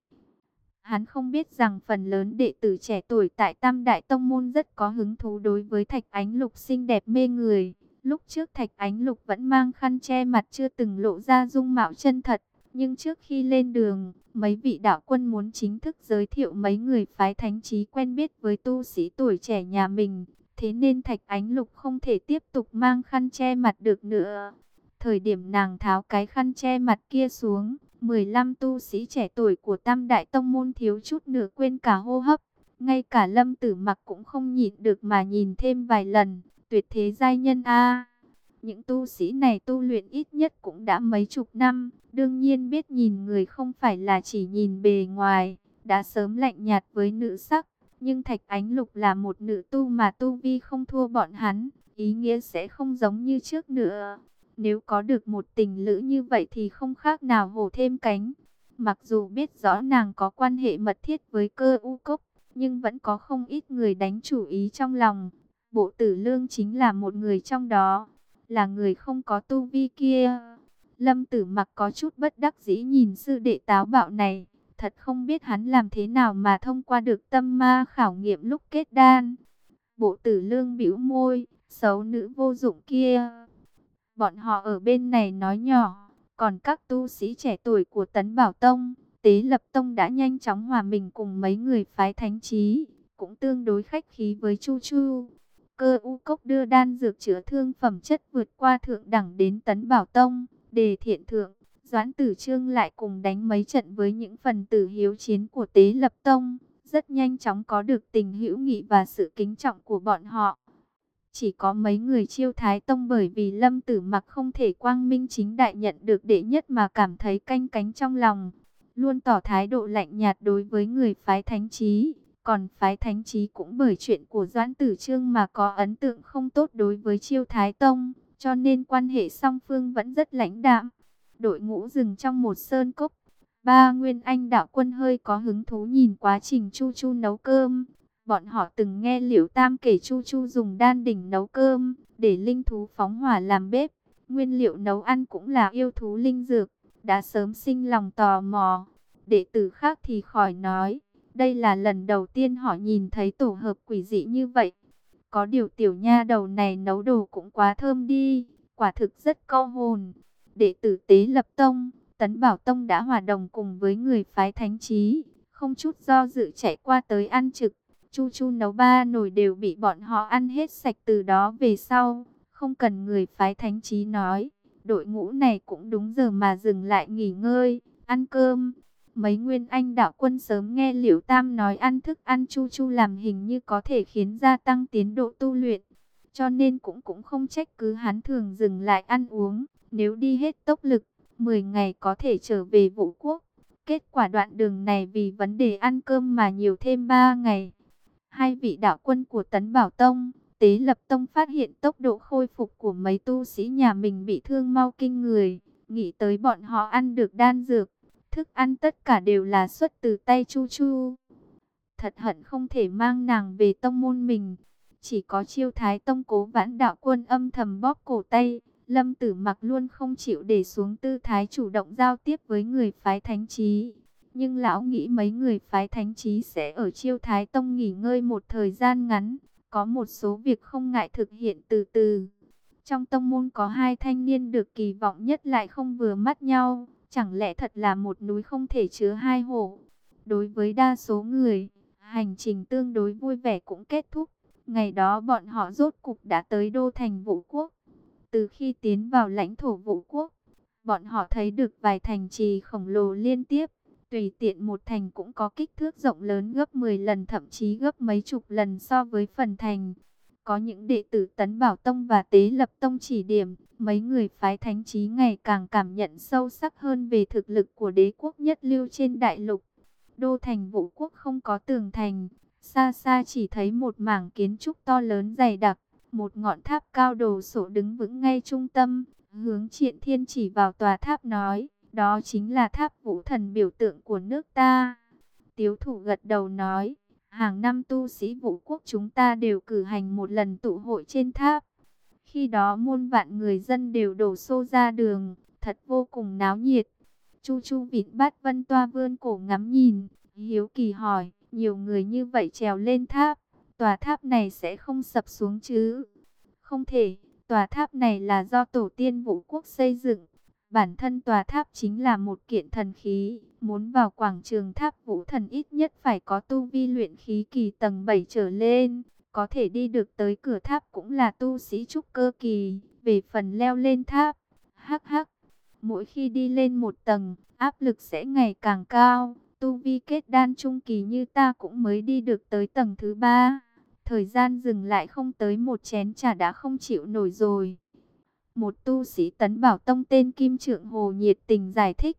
Hắn không biết rằng phần lớn đệ tử trẻ tuổi tại Tam Đại Tông Môn rất có hứng thú đối với Thạch Ánh Lục xinh đẹp mê người. Lúc trước Thạch Ánh Lục vẫn mang khăn che mặt chưa từng lộ ra dung mạo chân thật. Nhưng trước khi lên đường, mấy vị đạo quân muốn chính thức giới thiệu mấy người phái thánh trí quen biết với tu sĩ tuổi trẻ nhà mình. Thế nên Thạch Ánh Lục không thể tiếp tục mang khăn che mặt được nữa. Thời điểm nàng tháo cái khăn che mặt kia xuống, 15 tu sĩ trẻ tuổi của Tam Đại Tông Môn thiếu chút nữa quên cả hô hấp. Ngay cả lâm tử mặc cũng không nhịn được mà nhìn thêm vài lần. Tuyệt thế giai nhân A. những tu sĩ này tu luyện ít nhất cũng đã mấy chục năm. Đương nhiên biết nhìn người không phải là chỉ nhìn bề ngoài. Đã sớm lạnh nhạt với nữ sắc. Nhưng Thạch Ánh Lục là một nữ tu mà tu vi không thua bọn hắn. Ý nghĩa sẽ không giống như trước nữa. Nếu có được một tình lữ như vậy thì không khác nào hổ thêm cánh. Mặc dù biết rõ nàng có quan hệ mật thiết với cơ u cốc, nhưng vẫn có không ít người đánh chủ ý trong lòng. Bộ tử lương chính là một người trong đó, là người không có tu vi kia. Lâm tử mặc có chút bất đắc dĩ nhìn sư đệ táo bạo này. Thật không biết hắn làm thế nào mà thông qua được tâm ma khảo nghiệm lúc kết đan. Bộ tử lương bĩu môi, xấu nữ vô dụng kia. Bọn họ ở bên này nói nhỏ, còn các tu sĩ trẻ tuổi của Tấn Bảo Tông, Tế Lập Tông đã nhanh chóng hòa mình cùng mấy người phái thánh trí, cũng tương đối khách khí với Chu Chu. Cơ u cốc đưa đan dược chữa thương phẩm chất vượt qua thượng đẳng đến Tấn Bảo Tông, đề thiện thượng. Doãn Tử Trương lại cùng đánh mấy trận với những phần tử hiếu chiến của Tế Lập Tông, rất nhanh chóng có được tình hữu nghị và sự kính trọng của bọn họ. Chỉ có mấy người chiêu thái tông bởi vì lâm tử mặc không thể quang minh chính đại nhận được đệ nhất mà cảm thấy canh cánh trong lòng. Luôn tỏ thái độ lạnh nhạt đối với người phái thánh trí. Còn phái thánh trí cũng bởi chuyện của Doãn Tử Trương mà có ấn tượng không tốt đối với chiêu thái tông. Cho nên quan hệ song phương vẫn rất lãnh đạm. Đội ngũ dừng trong một sơn cốc. Ba Nguyên Anh đạo quân hơi có hứng thú nhìn quá trình Chu Chu nấu cơm. Bọn họ từng nghe Liễu Tam kể Chu Chu dùng đan đỉnh nấu cơm, để linh thú phóng hỏa làm bếp. Nguyên liệu nấu ăn cũng là yêu thú linh dược, đã sớm sinh lòng tò mò. Đệ tử khác thì khỏi nói, đây là lần đầu tiên họ nhìn thấy tổ hợp quỷ dị như vậy. Có điều tiểu nha đầu này nấu đồ cũng quá thơm đi, quả thực rất câu hồn. Đệ tử tế lập tông, Tấn Bảo Tông đã hòa đồng cùng với người phái thánh trí, không chút do dự chạy qua tới ăn trực. Chu Chu nấu ba nồi đều bị bọn họ ăn hết sạch từ đó về sau. Không cần người phái thánh trí nói. Đội ngũ này cũng đúng giờ mà dừng lại nghỉ ngơi, ăn cơm. Mấy nguyên anh đạo quân sớm nghe Liễu Tam nói ăn thức ăn Chu Chu làm hình như có thể khiến gia tăng tiến độ tu luyện. Cho nên cũng cũng không trách cứ hắn thường dừng lại ăn uống. Nếu đi hết tốc lực, 10 ngày có thể trở về vũ quốc. Kết quả đoạn đường này vì vấn đề ăn cơm mà nhiều thêm 3 ngày. Hai vị đạo quân của Tấn Bảo Tông, Tế Lập Tông phát hiện tốc độ khôi phục của mấy tu sĩ nhà mình bị thương mau kinh người. Nghĩ tới bọn họ ăn được đan dược, thức ăn tất cả đều là xuất từ tay Chu Chu. Thật hận không thể mang nàng về tông môn mình. Chỉ có chiêu thái tông cố vãn đạo quân âm thầm bóp cổ tay. Lâm tử mặc luôn không chịu để xuống tư thái chủ động giao tiếp với người phái thánh trí. Nhưng lão nghĩ mấy người phái thánh trí sẽ ở chiêu thái tông nghỉ ngơi một thời gian ngắn. Có một số việc không ngại thực hiện từ từ. Trong tông môn có hai thanh niên được kỳ vọng nhất lại không vừa mắt nhau. Chẳng lẽ thật là một núi không thể chứa hai hổ? Đối với đa số người, hành trình tương đối vui vẻ cũng kết thúc. Ngày đó bọn họ rốt cục đã tới đô thành vũ quốc. Từ khi tiến vào lãnh thổ vũ quốc, bọn họ thấy được vài thành trì khổng lồ liên tiếp. Tùy tiện một thành cũng có kích thước rộng lớn gấp 10 lần thậm chí gấp mấy chục lần so với phần thành. Có những đệ tử Tấn Bảo Tông và Tế Lập Tông chỉ điểm, mấy người phái thánh trí ngày càng cảm nhận sâu sắc hơn về thực lực của đế quốc nhất lưu trên đại lục. Đô thành vũ quốc không có tường thành, xa xa chỉ thấy một mảng kiến trúc to lớn dày đặc, một ngọn tháp cao đồ sộ đứng vững ngay trung tâm, hướng triện thiên chỉ vào tòa tháp nói, đó chính là tháp vũ thần biểu tượng của nước ta. Tiếu thủ gật đầu nói, hàng năm tu sĩ vũ quốc chúng ta đều cử hành một lần tụ hội trên tháp. Khi đó muôn vạn người dân đều đổ xô ra đường, thật vô cùng náo nhiệt. Chu Chu vịn bát vân toa vươn cổ ngắm nhìn, hiếu kỳ hỏi, nhiều người như vậy trèo lên tháp, tòa tháp này sẽ không sập xuống chứ? Không thể, tòa tháp này là do tổ tiên vũ quốc xây dựng. Bản thân tòa tháp chính là một kiện thần khí, muốn vào quảng trường tháp vũ thần ít nhất phải có tu vi luyện khí kỳ tầng 7 trở lên, có thể đi được tới cửa tháp cũng là tu sĩ trúc cơ kỳ, về phần leo lên tháp. Hắc hắc, mỗi khi đi lên một tầng, áp lực sẽ ngày càng cao, tu vi kết đan trung kỳ như ta cũng mới đi được tới tầng thứ ba. Thời gian dừng lại không tới một chén trà đã không chịu nổi rồi. Một tu sĩ tấn bảo tông tên Kim Trượng Hồ nhiệt tình giải thích.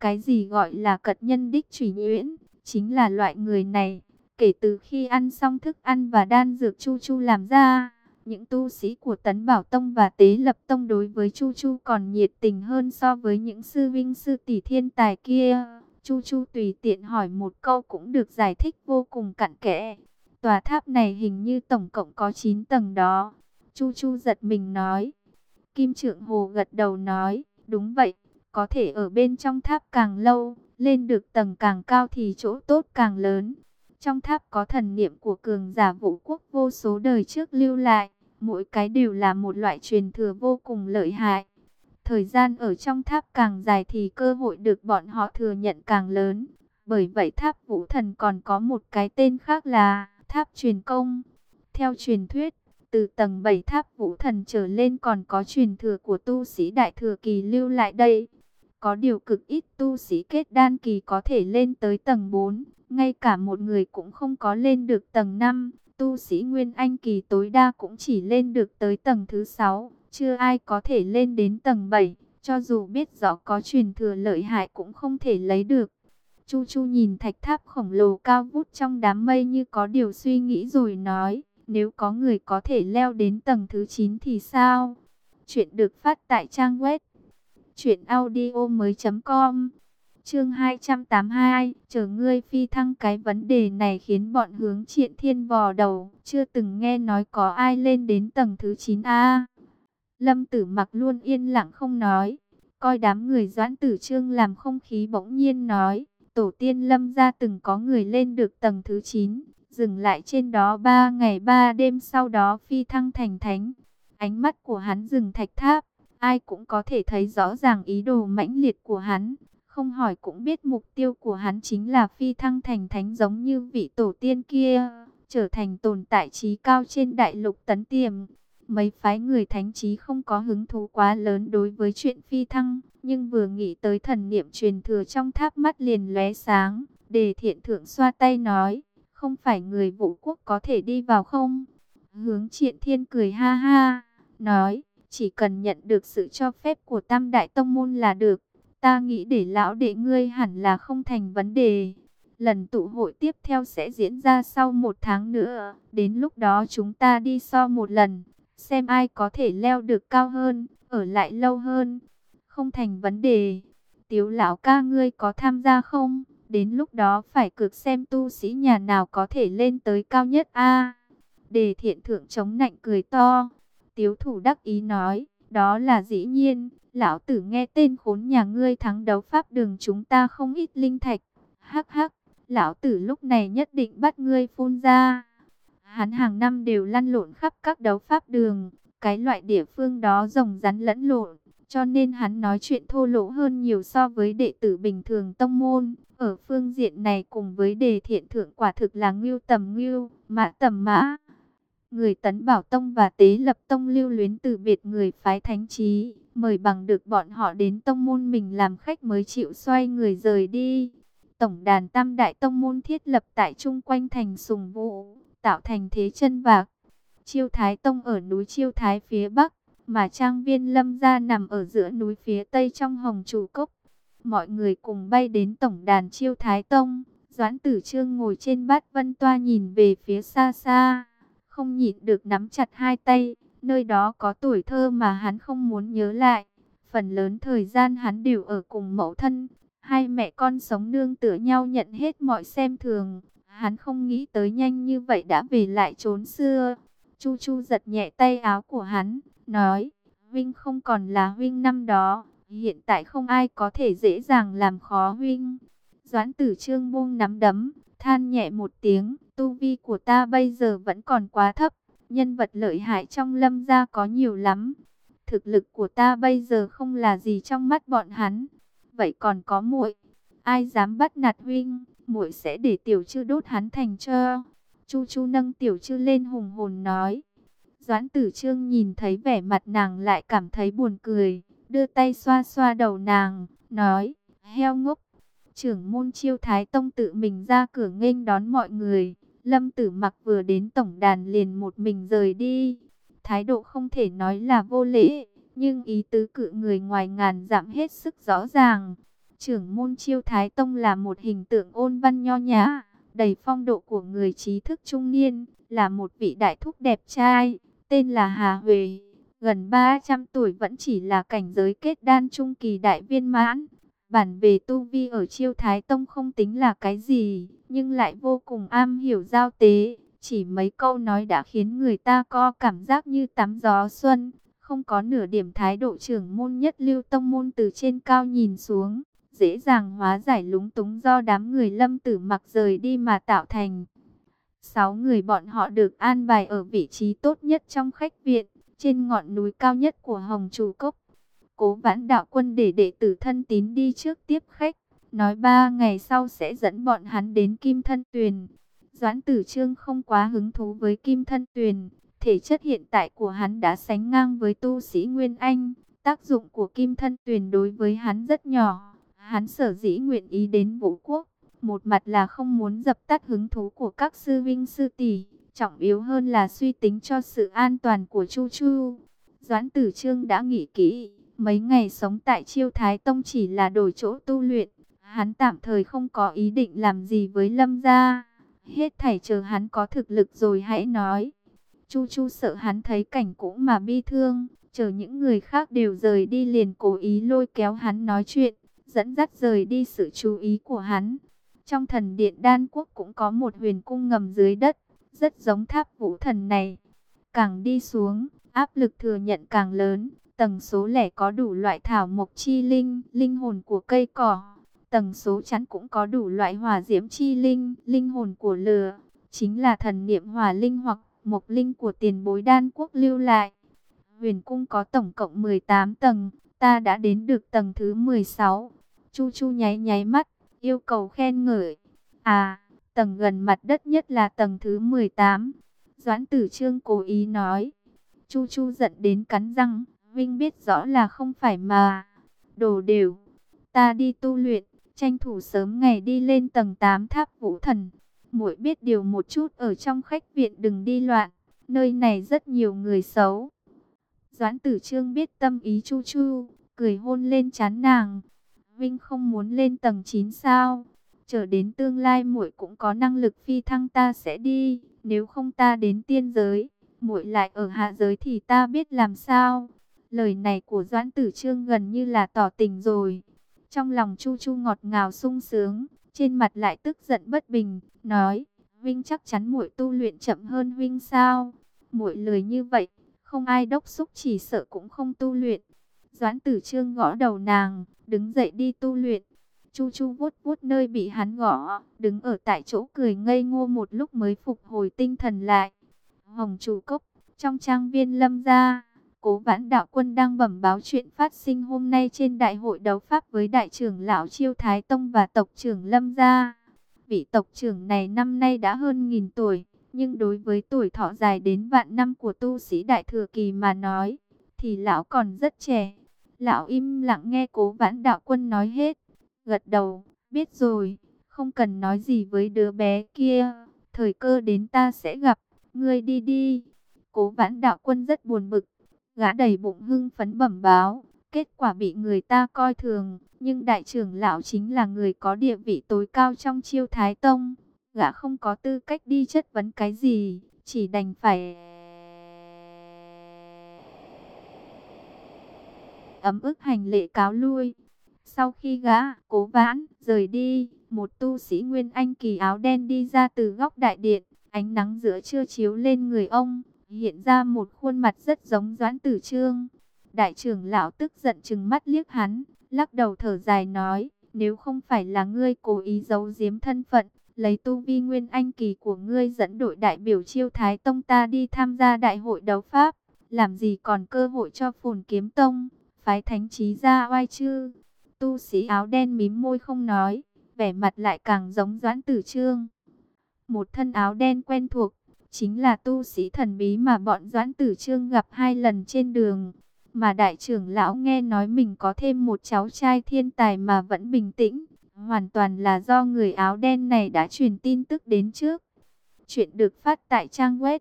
Cái gì gọi là cật nhân đích trùy nhuyễn, chính là loại người này. Kể từ khi ăn xong thức ăn và đan dược Chu Chu làm ra, những tu sĩ của Tấn Bảo Tông và Tế Lập Tông đối với Chu Chu còn nhiệt tình hơn so với những sư vinh sư tỷ thiên tài kia. Chu Chu tùy tiện hỏi một câu cũng được giải thích vô cùng cặn kẽ. Tòa tháp này hình như tổng cộng có 9 tầng đó. Chu Chu giật mình nói. Kim Trượng Hồ gật đầu nói, đúng vậy, có thể ở bên trong tháp càng lâu, lên được tầng càng cao thì chỗ tốt càng lớn. Trong tháp có thần niệm của cường giả vũ quốc vô số đời trước lưu lại, mỗi cái đều là một loại truyền thừa vô cùng lợi hại. Thời gian ở trong tháp càng dài thì cơ hội được bọn họ thừa nhận càng lớn. Bởi vậy tháp vũ thần còn có một cái tên khác là tháp truyền công. Theo truyền thuyết, từ tầng 7 tháp vũ thần trở lên còn có truyền thừa của tu sĩ đại thừa kỳ lưu lại đây. Có điều cực ít tu sĩ kết đan kỳ có thể lên tới tầng 4, ngay cả một người cũng không có lên được tầng 5. Tu sĩ Nguyên Anh kỳ tối đa cũng chỉ lên được tới tầng thứ 6, chưa ai có thể lên đến tầng 7, cho dù biết rõ có truyền thừa lợi hại cũng không thể lấy được. Chu Chu nhìn thạch tháp khổng lồ cao vút trong đám mây như có điều suy nghĩ rồi nói, nếu có người có thể leo đến tầng thứ 9 thì sao? Chuyện được phát tại trang web truyệnaudiomoi.com. Chương 282, chờ ngươi phi thăng cái vấn đề này khiến bọn hướng Triện Thiên vò đầu, chưa từng nghe nói có ai lên đến tầng thứ 9A. Lâm Tử Mặc luôn yên lặng không nói, coi đám người Doãn Tử Trương làm không khí bỗng nhiên nói, tổ tiên Lâm gia từng có người lên được tầng thứ 9, dừng lại trên đó ba ngày ba đêm sau đó phi thăng thành thánh. Ánh mắt của hắn dừng thạch tháp, ai cũng có thể thấy rõ ràng ý đồ mãnh liệt của hắn. Không hỏi cũng biết mục tiêu của hắn chính là phi thăng thành thánh giống như vị tổ tiên kia, trở thành tồn tại trí cao trên đại lục tấn tiềm. Mấy phái người thánh trí không có hứng thú quá lớn đối với chuyện phi thăng, nhưng vừa nghĩ tới thần niệm truyền thừa trong tháp mắt liền lóe sáng, đề thiện thượng xoa tay nói, không phải người vũ quốc có thể đi vào không? Hướng triện thiên cười ha ha, nói, chỉ cần nhận được sự cho phép của tam đại tông môn là được. Ta nghĩ để lão đệ ngươi hẳn là không thành vấn đề. Lần tụ hội tiếp theo sẽ diễn ra sau một tháng nữa. Đến lúc đó chúng ta đi so một lần, xem ai có thể leo được cao hơn, ở lại lâu hơn. Không thành vấn đề. Tiếu lão ca ngươi có tham gia không? Đến lúc đó phải cược xem tu sĩ nhà nào có thể lên tới cao nhất a. đề thiện thượng chống nạnh cười to. Tiếu thủ đắc ý nói, đó là dĩ nhiên, lão tử nghe tên khốn nhà ngươi thắng đấu pháp đường chúng ta không ít linh thạch. Hắc hắc, lão tử lúc này nhất định bắt ngươi phun ra. Hắn hàng năm đều lăn lộn khắp các đấu pháp đường, cái loại địa phương đó rồng rắn lẫn lộn, cho nên hắn nói chuyện thô lỗ hơn nhiều so với đệ tử bình thường tông môn. Ở phương diện này cùng với đề thiện thượng quả thực là ngưu tầm ngưu, mã tầm mã. Người tấn bảo tông và tế lập tông lưu luyến từ biệt người phái thánh trí, mời bằng được bọn họ đến tông môn mình làm khách mới chịu xoay người rời đi. Tổng đàn tam đại tông môn thiết lập tại chung quanh thành sùng vũ, tạo thành thế chân vạc. Chiêu Thái Tông ở núi Chiêu Thái phía Bắc, mà trang viên lâm gia nằm ở giữa núi phía Tây trong hồng chủ cốc. Mọi người cùng bay đến tổng đàn Chiêu Thái Tông, Doãn Tử Trương ngồi trên bát vân toa nhìn về phía xa xa, không nhịn được nắm chặt hai tay, nơi đó có tuổi thơ mà hắn không muốn nhớ lại. Phần lớn thời gian hắn đều ở cùng mẫu thân, hai mẹ con sống nương tựa nhau nhận hết mọi xem thường. Hắn không nghĩ tới nhanh như vậy đã về lại trốn xưa. Chu Chu giật nhẹ tay áo của hắn, nói, huynh không còn là huynh năm đó, hiện tại không ai có thể dễ dàng làm khó huynh Doãn tử trương buông nắm đấm, than nhẹ một tiếng, tu vi của ta bây giờ vẫn còn quá thấp, nhân vật lợi hại trong lâm gia có nhiều lắm. Thực lực của ta bây giờ không là gì trong mắt bọn hắn, vậy còn có muội, ai dám bắt nạt huynh, muội sẽ để tiểu chư đốt hắn thành cho. Chu Chu nâng tiểu chư lên hùng hồn nói. Doãn tử trương nhìn thấy vẻ mặt nàng lại cảm thấy buồn cười, đưa tay xoa xoa đầu nàng, nói, heo ngốc. Trưởng môn chiêu thái tông tự mình ra cửa nghênh đón mọi người, lâm tử mặc vừa đến tổng đàn liền một mình rời đi. Thái độ không thể nói là vô lễ, nhưng ý tứ cự người ngoài ngàn giảm hết sức rõ ràng. Trưởng môn chiêu thái tông là một hình tượng ôn văn nho nhã, đầy phong độ của người trí thức trung niên, là một vị đại thúc đẹp trai, tên là Hà Huệ, gần 300 tuổi vẫn chỉ là cảnh giới kết đan trung kỳ đại viên mãn. Bản về tu vi ở chiêu thái tông không tính là cái gì, nhưng lại vô cùng am hiểu giao tế. Chỉ mấy câu nói đã khiến người ta co cảm giác như tắm gió xuân, không có nửa điểm thái độ trưởng môn nhất lưu tông môn từ trên cao nhìn xuống dễ dàng hóa giải lúng túng do đám người lâm tử mặc rời đi mà tạo thành. Sáu người bọn họ được an bài ở vị trí tốt nhất trong khách viện, trên ngọn núi cao nhất của Hồng Trù Cốc. Cố vãn đạo quân để đệ tử thân tín đi trước tiếp khách, nói ba ngày sau sẽ dẫn bọn hắn đến Kim Thân Tuyền. Doãn tử trương không quá hứng thú với Kim Thân Tuyền, thể chất hiện tại của hắn đã sánh ngang với tu sĩ Nguyên Anh. Tác dụng của Kim Thân Tuyền đối với hắn rất nhỏ Hắn sở dĩ nguyện ý đến vũ quốc, một mặt là không muốn dập tắt hứng thú của các sư vinh sư tỷ, trọng yếu hơn là suy tính cho sự an toàn của Chu Chu. Doãn Tử Trương đã nghĩ kỹ, mấy ngày sống tại Chiêu Thái Tông chỉ là đổi chỗ tu luyện, hắn tạm thời không có ý định làm gì với Lâm gia. Hết thảy chờ hắn có thực lực rồi hãy nói. Chu Chu sợ hắn thấy cảnh cũ mà bi thương, chờ những người khác đều rời đi liền cố ý lôi kéo hắn nói chuyện dẫn dắt rời đi sự chú ý của hắn. Trong thần điện đan quốc cũng có một huyền cung ngầm dưới đất, rất giống tháp vũ thần này. Càng đi xuống, áp lực thừa nhận càng lớn, tầng số lẻ có đủ loại thảo mộc chi linh, linh hồn của cây cỏ. Tầng số chắn cũng có đủ loại hỏa diễm chi linh, linh hồn của lửa, chính là thần niệm hỏa linh hoặc mộc linh của tiền bối đan quốc lưu lại. Huyền cung có tổng cộng 18 tầng, ta đã đến được tầng thứ 16. Chu Chu nháy nháy mắt, yêu cầu khen ngợi. À, tầng gần mặt đất nhất là tầng thứ 18. Doãn tử trương cố ý nói. Chu Chu giận đến cắn răng, Vinh biết rõ là không phải mà. Đồ đều, ta đi tu luyện, tranh thủ sớm ngày đi lên tầng 8 tháp vũ thần. Muội biết điều một chút ở trong khách viện đừng đi loạn, nơi này rất nhiều người xấu. Doãn tử trương biết tâm ý Chu Chu, cười hôn lên chán nàng. Vinh không muốn lên tầng 9 sao? Chờ đến tương lai muội cũng có năng lực phi thăng ta sẽ đi, nếu không ta đến tiên giới, muội lại ở hạ giới thì ta biết làm sao. Lời này của Doãn Tử Trương gần như là tỏ tình rồi. Trong lòng Chu Chu ngọt ngào sung sướng, trên mặt lại tức giận bất bình, nói: "Vinh chắc chắn muội tu luyện chậm hơn Vinh sao? Muội lười như vậy, không ai đốc xúc chỉ sợ cũng không tu luyện." Doãn Tử Trương gõ đầu nàng, đứng dậy đi tu luyện. Chu Chu vuốt vuốt nơi bị hắn gõ, đứng ở tại chỗ cười ngây ngô một lúc mới phục hồi tinh thần lại. Hồng chủ cốc, trong trang viên lâm gia, cố vãn đạo quân đang bẩm báo chuyện phát sinh hôm nay trên đại hội đấu pháp với đại trưởng lão Chiêu Thái Tông và tộc trưởng lâm gia. Vị tộc trưởng này năm nay đã hơn nghìn tuổi, nhưng đối với tuổi thọ dài đến vạn năm của tu sĩ đại thừa kỳ mà nói, thì lão còn rất trẻ. Lão im lặng nghe cố vãn đạo quân nói hết, gật đầu, biết rồi, không cần nói gì với đứa bé kia, thời cơ đến ta sẽ gặp, ngươi đi đi. Cố vãn đạo quân rất buồn bực, gã đầy bụng hưng phấn bẩm báo, kết quả bị người ta coi thường, nhưng đại trưởng lão chính là người có địa vị tối cao trong chiêu thái tông, gã không có tư cách đi chất vấn cái gì, chỉ đành phải... ấm ức hành lễ cáo lui. Sau khi gã, cố vãn, rời đi, một tu sĩ Nguyên Anh kỳ áo đen đi ra từ góc đại điện, ánh nắng giữa trưa chiếu lên người ông, hiện ra một khuôn mặt rất giống Doãn Tử Trương. Đại trưởng lão tức giận chừng mắt liếc hắn, lắc đầu thở dài nói, nếu không phải là ngươi cố ý giấu giếm thân phận, lấy tu vi Nguyên Anh kỳ của ngươi dẫn đội đại biểu chiêu Thái Tông ta đi tham gia đại hội đấu Pháp, làm gì còn cơ hội cho phồn kiếm tông, phái thánh trí ra oai chứ. Tu sĩ áo đen mím môi không nói, vẻ mặt lại càng giống Doãn Tử Trương. Một thân áo đen quen thuộc, chính là tu sĩ thần bí mà bọn Doãn Tử Trương gặp hai lần trên đường. Mà đại trưởng lão nghe nói mình có thêm một cháu trai thiên tài mà vẫn bình tĩnh. Hoàn toàn là do người áo đen này đã truyền tin tức đến trước. Chuyện được phát tại trang web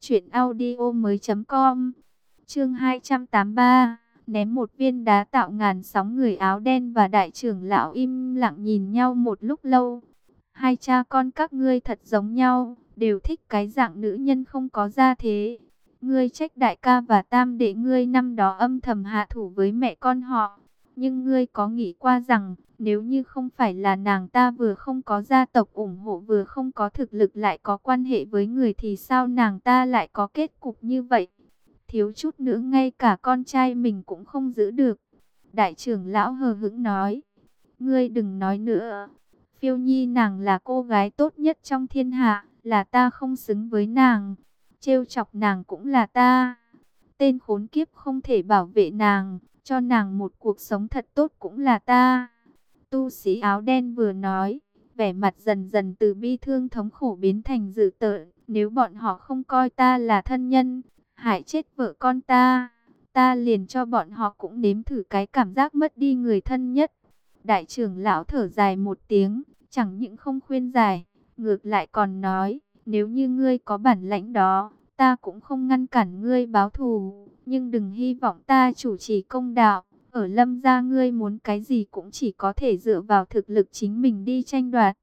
truyệnaudiomoi.com. Chương 283 ném một viên đá tạo ngàn sóng người áo đen và đại trưởng lão im lặng nhìn nhau một lúc lâu. Hai cha con các ngươi thật giống nhau, đều thích cái dạng nữ nhân không có gia thế. Ngươi trách đại ca và tam đệ ngươi năm đó âm thầm hạ thủ với mẹ con họ. Nhưng ngươi có nghĩ qua rằng, nếu như không phải là nàng ta vừa không có gia tộc ủng hộ vừa không có thực lực lại có quan hệ với người thì sao nàng ta lại có kết cục như vậy? Thiếu chút nữa ngay cả con trai mình cũng không giữ được. Đại trưởng lão hờ hững nói, ngươi đừng nói nữa, phiêu nhi nàng là cô gái tốt nhất trong thiên hạ, là ta không xứng với nàng, trêu chọc nàng cũng là ta. Tên khốn kiếp không thể bảo vệ nàng, cho nàng một cuộc sống thật tốt cũng là ta. Tu sĩ áo đen vừa nói, vẻ mặt dần dần từ bi thương thống khổ biến thành dự tợn. Nếu bọn họ không coi ta là thân nhân, hại chết vợ con ta, ta liền cho bọn họ cũng nếm thử cái cảm giác mất đi người thân nhất. Đại trưởng lão thở dài một tiếng, chẳng những không khuyên giải, ngược lại còn nói, nếu như ngươi có bản lãnh đó, ta cũng không ngăn cản ngươi báo thù, nhưng đừng hy vọng ta chủ trì công đạo. Ở lâm gia ngươi muốn cái gì cũng chỉ có thể dựa vào thực lực chính mình đi tranh đoạt.